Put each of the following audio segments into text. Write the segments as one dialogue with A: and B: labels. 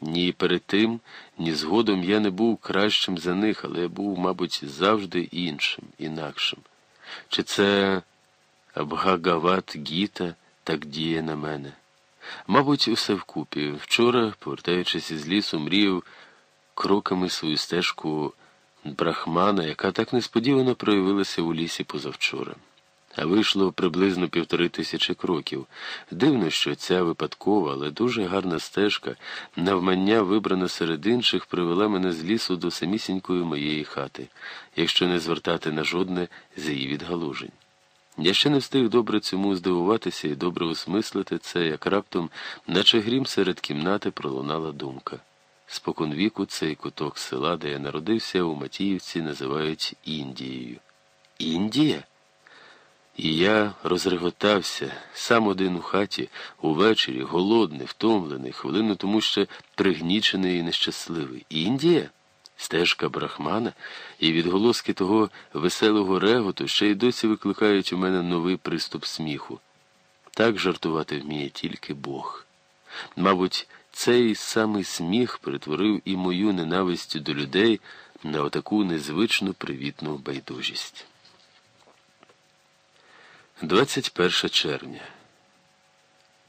A: Ні перед тим, ні згодом я не був кращим за них, але я був, мабуть, завжди іншим, інакшим. Чи це Абгагават Гіта так діє на мене? Мабуть, усе вкупі. Вчора, повертаючись із лісу, мріяв кроками свою стежку брахмана, яка так несподівано проявилася у лісі позавчора. А вийшло приблизно півтори тисячі кроків. Дивно, що ця випадкова, але дуже гарна стежка, навмання, вибрана серед інших, привела мене з лісу до самісінької моєї хати, якщо не звертати на жодне з її відгалужень. Я ще не встиг добре цьому здивуватися і добре осмислити це, як раптом, наче грім серед кімнати, пролунала думка. Споконвіку цей куток села, де я народився, у Матіївці називають Індією. Індія? І я розреготався, сам один у хаті, увечері, голодний, втомлений, хвилину тому ще пригнічений і нещасливий. Індія? Стежка брахмана, і відголоски того веселого реготу ще й досі викликають у мене новий приступ сміху. Так жартувати вміє тільки Бог. Мабуть, цей самий сміх перетворив і мою ненависть до людей на отаку незвичну привітну байдужість. 21 червня.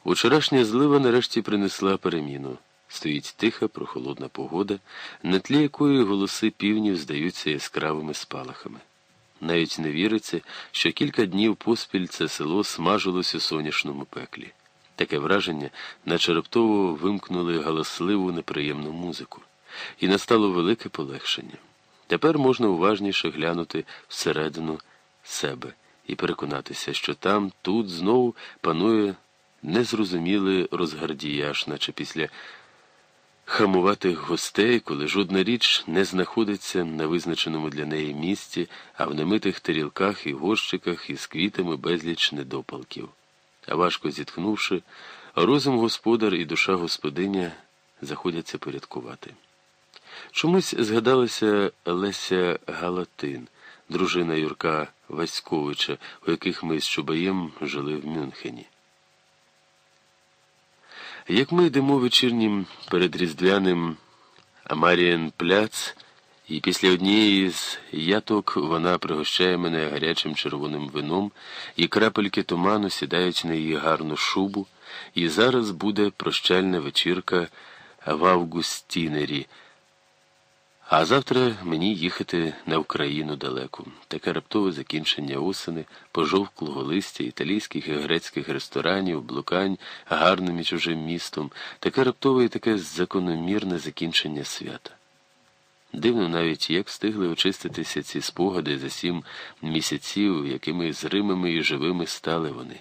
A: Учорашня злива нарешті принесла переміну. Стоїть тиха, прохолодна погода, на тлі якої голоси півнів здаються яскравими спалахами. Навіть не віриться, що кілька днів поспіль це село смажилось у сонячному пеклі. Таке враження, наче раптово вимкнули галасливу неприємну музику, і настало велике полегшення. Тепер можна уважніше глянути всередину себе і переконатися, що там, тут знову панує незрозумілий розгардіяш, наче після хамуватих гостей, коли жодна річ не знаходиться на визначеному для неї місці, а в немитих тарілках і горщиках із квітами безліч недопалків. А важко зітхнувши, розум господар і душа господиня заходяться порядкувати. Чомусь згадалася Леся Галатин, дружина Юрка Васьковича, у яких ми з Чубаєм жили в Мюнхені. Як ми йдемо вечірнім передріздвяним Амарієн пляц, і після однієї з яток вона пригощає мене гарячим червоним вином, і крапельки туману сідають на її гарну шубу, і зараз буде прощальна вечірка в Августінері. А завтра мені їхати на Україну далеко. Таке раптове закінчення осени, пожовклого листя італійських і грецьких ресторанів, блукань гарним і чужим містом, таке раптове і таке закономірне закінчення свята. Дивно навіть, як встигли очиститися ці спогади за сім місяців, якими зримими і живими стали вони.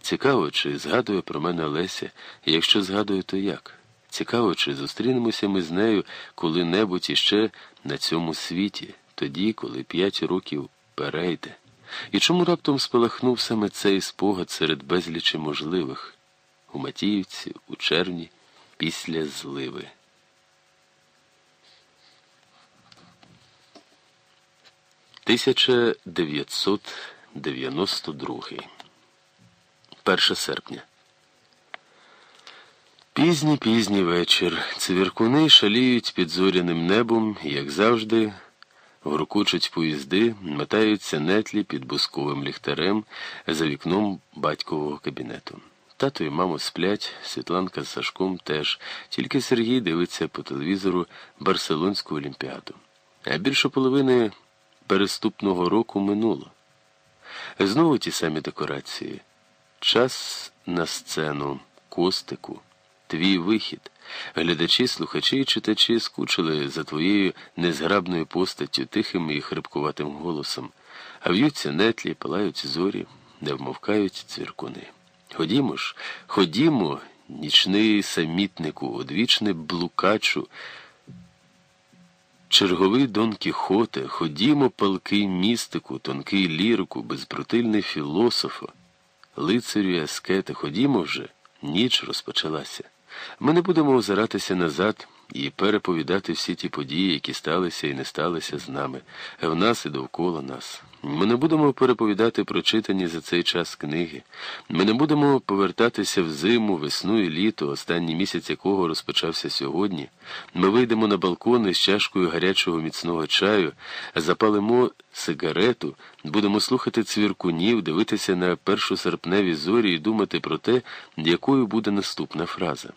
A: Цікаво, чи згадує про мене Леся, і якщо згадує, то як? Цікаво, чи зустрінемося ми з нею коли-небудь іще на цьому світі, тоді, коли п'ять років перейде. І чому раптом спалахнув саме цей спогад серед безлічі можливих у Матіївці, у червні, після зливи. Тисяча дев'ятсот дев'яносто другий. Перше серпня. Пізній пізній вечір. Цвіркуни шаліють під зоряним небом, як завжди, гуркочуть поїзди, метаються нетлі під бусковим ліхтарем за вікном батькового кабінету. Тато і мамо сплять, Світланка з Сашком теж, тільки Сергій дивиться по телевізору Барселонську олімпіаду. А більше половини переступного року минуло. Знову ті самі декорації. Час на сцену, костику твій вихід. Глядачі, слухачі і читачі скучили за твоєю незграбною постаттю тихим і хрипкуватим голосом, а в'ються нетлі, палають зорі, не вмовкають цвіркуни. Ходімо ж, ходімо, нічний самітнику, одвічне блукачу. Черговий Дон Кіхоте, ходімо, палкий містику, тонкий лірику, безбрутильний філософо, лицарю і аскете, ходімо вже, ніч розпочалася. Ми не будемо озиратися назад і переповідати всі ті події, які сталися і не сталися з нами, в нас і довкола нас. Ми не будемо переповідати прочитані за цей час книги. Ми не будемо повертатися в зиму, весну і літо, останній місяць якого розпочався сьогодні. Ми вийдемо на балкони з чашкою гарячого міцного чаю, запалимо сигарету, будемо слухати цвіркунів, дивитися на першу серпневі зорі і думати про те, якою буде наступна фраза.